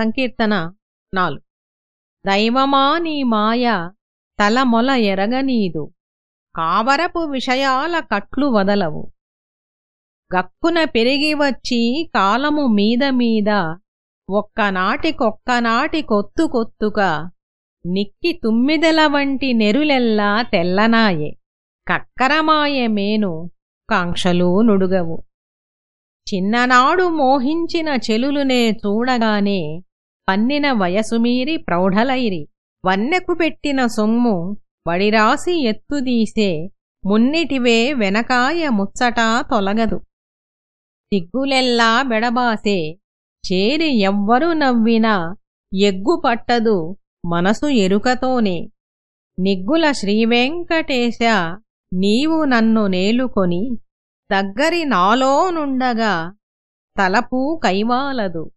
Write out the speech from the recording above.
సంకీర్తన నాలుగు. దైవమా నీ మాయ తలమొల ఎరగనీదు. కావరపు విషయాల కట్లు వదలవు. గక్కున పెరిగి వచ్చి కాలము మీద మీద ఒక్కనాటికొక్కనాటి కొత్తు కొత్తుగా నిక్కి తుమ్మిదెల వంటి నెరులెల్లా తెల్లనాయే. కక్కరమాయే మేను కాంక్షలు నుడుగవు. చిన్ననాడు మోహించిన చెలులునే చూడగానే పన్నిన వయసుమీరి ప్రౌఢలైరి. వన్నెకు పెట్టిన సొమ్ము వడిరాసి ఎత్తుదీసే మున్నిటివే వెనకాయ ముచ్చటా తొలగదు. సిగ్గులెల్లా బెడబాసే చేరి ఎవ్వరు నవ్వినా ఎగ్గు పట్టదు మనసు ఎరుకతోనే. నిగ్గుల శ్రీవెంకటేశ నీవు నన్ను నేలుకొని దగ్గరి నాలోనుండగా తలపు కైవాలదు.